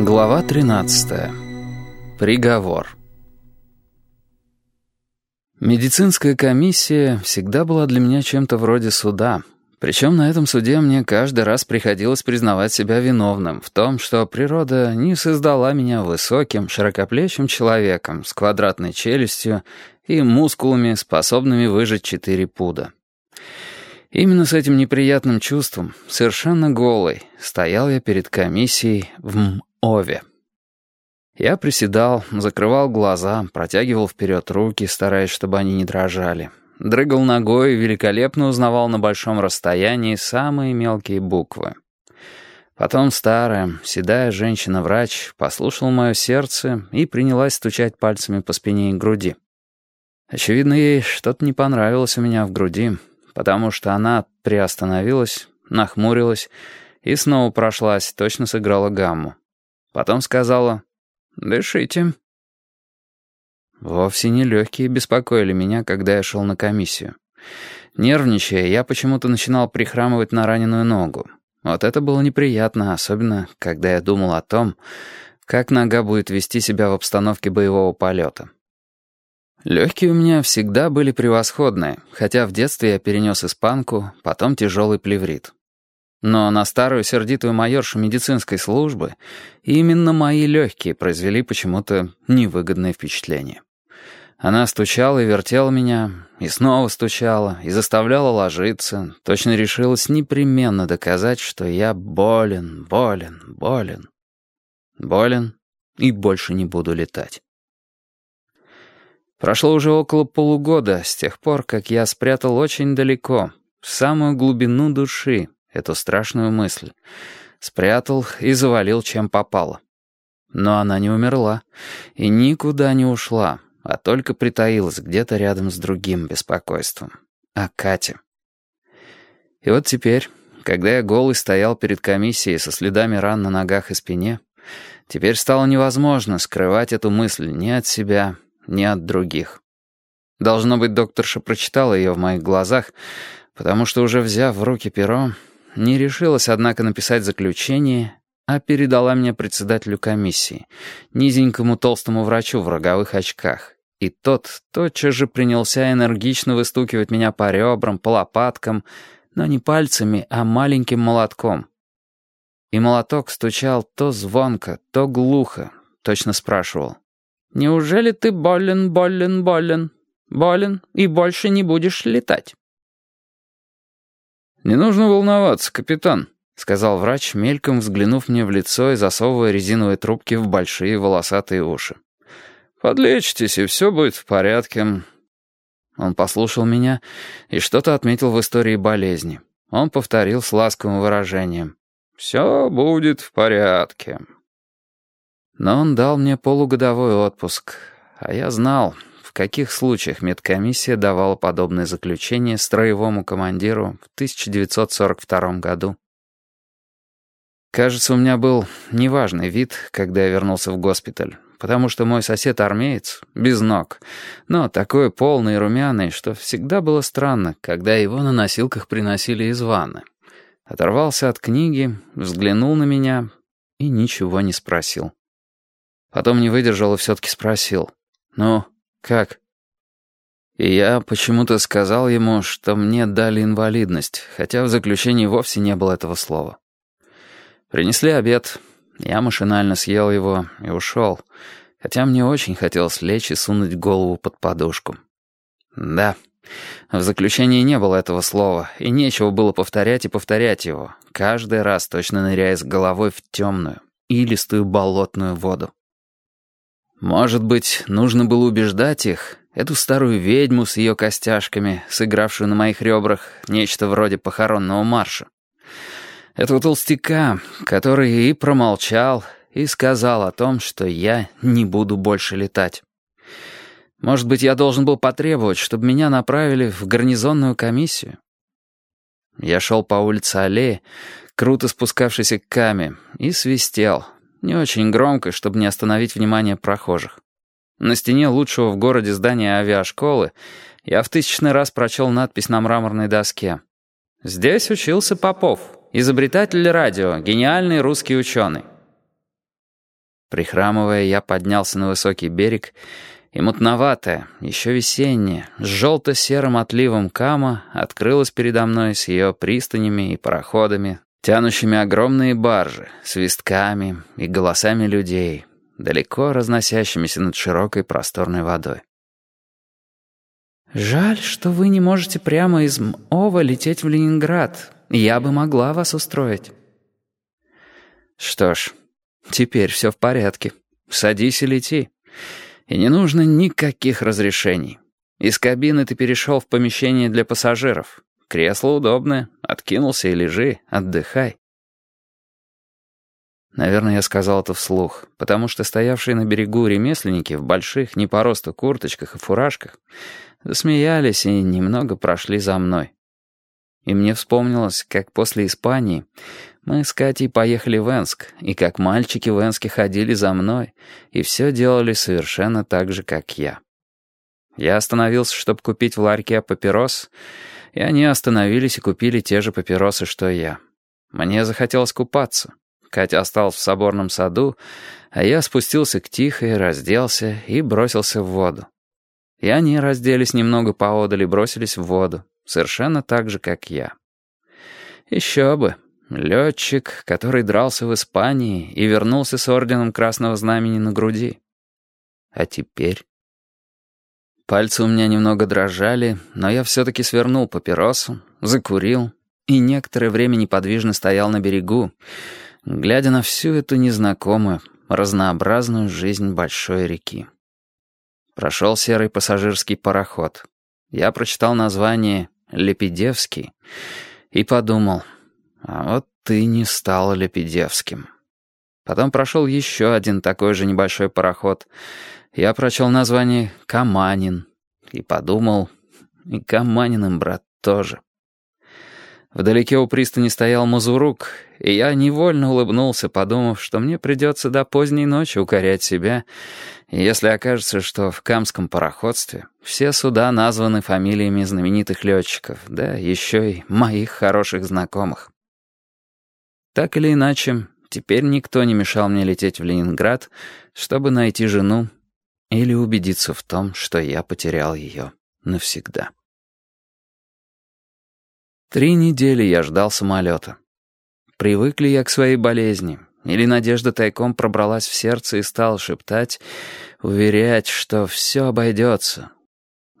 Глава 13. Приговор. Медицинская комиссия всегда была для меня чем-то вроде суда. Причем на этом суде мне каждый раз приходилось признавать себя виновным в том, что природа не создала меня высоким, широкоплечим человеком с квадратной челюстью и мускулами, способными выжить четыре пуда. Именно с этим неприятным чувством, совершенно голый, стоял я перед комиссией в Ове. Я приседал, закрывал глаза, протягивал вперед руки, стараясь, чтобы они не дрожали. Дрыгал ногой и великолепно узнавал на большом расстоянии самые мелкие буквы. Потом старая, седая женщина-врач послушала мое сердце и принялась стучать пальцами по спине и груди. Очевидно, ей что-то не понравилось у меня в груди, потому что она приостановилась, нахмурилась и снова прошлась, точно сыграла гамму. Потом сказала «Дышите». Вовсе не легкие беспокоили меня, когда я шел на комиссию. Нервничая, я почему-то начинал прихрамывать на раненую ногу. Вот это было неприятно, особенно когда я думал о том, как нога будет вести себя в обстановке боевого полета. Легкие у меня всегда были превосходные, хотя в детстве я перенес испанку, потом тяжелый плеврит. Но на старую сердитую майоршу медицинской службы именно мои легкие произвели почему-то невыгодное впечатление. Она стучала и вертела меня, и снова стучала, и заставляла ложиться, точно решилась непременно доказать, что я болен, болен, болен. Болен и больше не буду летать. Прошло уже около полугода с тех пор, как я спрятал очень далеко, в самую глубину души, эту страшную мысль. Спрятал и завалил, чем попало. Но она не умерла и никуда не ушла, а только притаилась где-то рядом с другим беспокойством. А Катя. И вот теперь, когда я голый стоял перед комиссией со следами ран на ногах и спине, теперь стало невозможно скрывать эту мысль ни от себя, ни от других. Должно быть, докторша прочитала ее в моих глазах, потому что, уже взяв в руки перо, не решилась, однако, написать заключение, а передала мне председателю комиссии, низенькому толстому врачу в роговых очках. И тот тотчас же принялся энергично выстукивать меня по ребрам, по лопаткам, но не пальцами, а маленьким молотком. И молоток стучал то звонко, то глухо, точно спрашивал. «Неужели ты болен, болен, болен? Болен и больше не будешь летать?» «Не нужно волноваться, капитан», — сказал врач, мельком взглянув мне в лицо и засовывая резиновые трубки в большие волосатые уши. «Подлечитесь, и все будет в порядке». Он послушал меня и что-то отметил в истории болезни. Он повторил с ласковым выражением. «Все будет в порядке». Но он дал мне полугодовой отпуск, а я знал, каких случаях медкомиссия давала подобное заключение строевому командиру в 1942 году. Кажется, у меня был неважный вид, когда я вернулся в госпиталь, потому что мой сосед-армеец, без ног, но такой полный и румяный, что всегда было странно, когда его на носилках приносили из ванны. Оторвался от книги, взглянул на меня и ничего не спросил. Потом не выдержал и все-таки спросил. «Ну, «Как?» Я почему-то сказал ему, что мне дали инвалидность, хотя в заключении вовсе не было этого слова. Принесли обед. Я машинально съел его и ушел, хотя мне очень хотелось лечь и сунуть голову под подушку. Да, в заключении не было этого слова, и нечего было повторять и повторять его, каждый раз точно ныряя с головой в темную, илистую болотную воду. Может быть, нужно было убеждать их, эту старую ведьму с ее костяшками, сыгравшую на моих ребрах нечто вроде похоронного марша. Этого толстяка, который и промолчал, и сказал о том, что я не буду больше летать. Может быть, я должен был потребовать, чтобы меня направили в гарнизонную комиссию? Я шел по улице аллеи, круто спускавшейся к каме, и свистел — не очень громко, чтобы не остановить внимание прохожих. На стене лучшего в городе здания авиашколы я в тысячный раз прочел надпись на мраморной доске. «Здесь учился Попов, изобретатель радио, гениальный русский ученый». Прихрамывая, я поднялся на высокий берег, и мутноватая, еще весенняя, с желто-серым отливом кама открылась передо мной с ее пристанями и пароходами, тянущими огромные баржи, свистками и голосами людей, далеко разносящимися над широкой просторной водой. «Жаль, что вы не можете прямо из МОВа лететь в Ленинград. Я бы могла вас устроить». «Что ж, теперь все в порядке. Садись и лети. И не нужно никаких разрешений. Из кабины ты перешел в помещение для пассажиров. Кресло удобное. Откинулся и лежи, отдыхай». Наверное, я сказал это вслух, потому что стоявшие на берегу ремесленники в больших, не по росту курточках и фуражках засмеялись и немного прошли за мной. И мне вспомнилось, как после Испании мы с Катей поехали в Энск, и как мальчики в Энске ходили за мной, и все делали совершенно так же, как я. Я остановился, чтобы купить в ларьке папирос, и они остановились и купили те же папиросы, что я. Мне захотелось купаться. Катя осталась в соборном саду, а я спустился к Тихой, разделся и бросился в воду. И они разделись немного поодаль и бросились в воду, совершенно так же, как я. Еще бы. Летчик, который дрался в Испании и вернулся с орденом Красного Знамени на груди. А теперь... Пальцы у меня немного дрожали, но я все-таки свернул папиросу, закурил и некоторое время неподвижно стоял на берегу, глядя на всю эту незнакомую, разнообразную жизнь большой реки. Прошел серый пассажирский пароход. Я прочитал название «Лепедевский» и подумал, а вот ты не стал Лепедевским. Потом прошел еще один такой же небольшой пароход. Я прочел название «Каманин» и подумал, и Каманиным, брат, тоже. Вдалеке у пристани стоял Мазурук, и я невольно улыбнулся, подумав, что мне придется до поздней ночи укорять себя, если окажется, что в Камском пароходстве все суда названы фамилиями знаменитых летчиков, да еще и моих хороших знакомых. Так или иначе, теперь никто не мешал мне лететь в Ленинград, чтобы найти жену или убедиться в том, что я потерял ее навсегда. Три недели я ждал самолета. Привык ли я к своей болезни? Или надежда тайком пробралась в сердце и стала шептать, уверять, что все обойдется?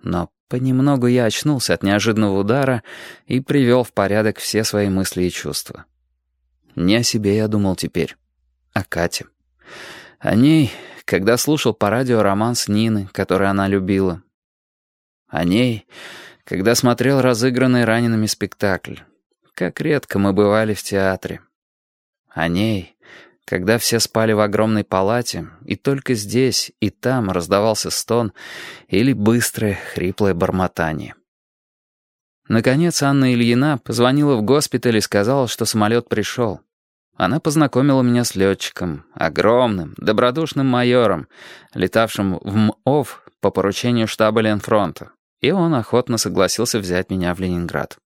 Но понемногу я очнулся от неожиданного удара и привел в порядок все свои мысли и чувства. Не о себе я думал теперь, о Кате. О ней, когда слушал по радио романс Нины, который она любила. О ней когда смотрел разыгранный ранеными спектакль. Как редко мы бывали в театре. О ней, когда все спали в огромной палате, и только здесь и там раздавался стон или быстрое хриплое бормотание. Наконец Анна Ильина позвонила в госпиталь и сказала, что самолет пришел. Она познакомила меня с летчиком, огромным, добродушным майором, летавшим в МОВ по поручению штаба Ленфронта и он охотно согласился взять меня в Ленинград.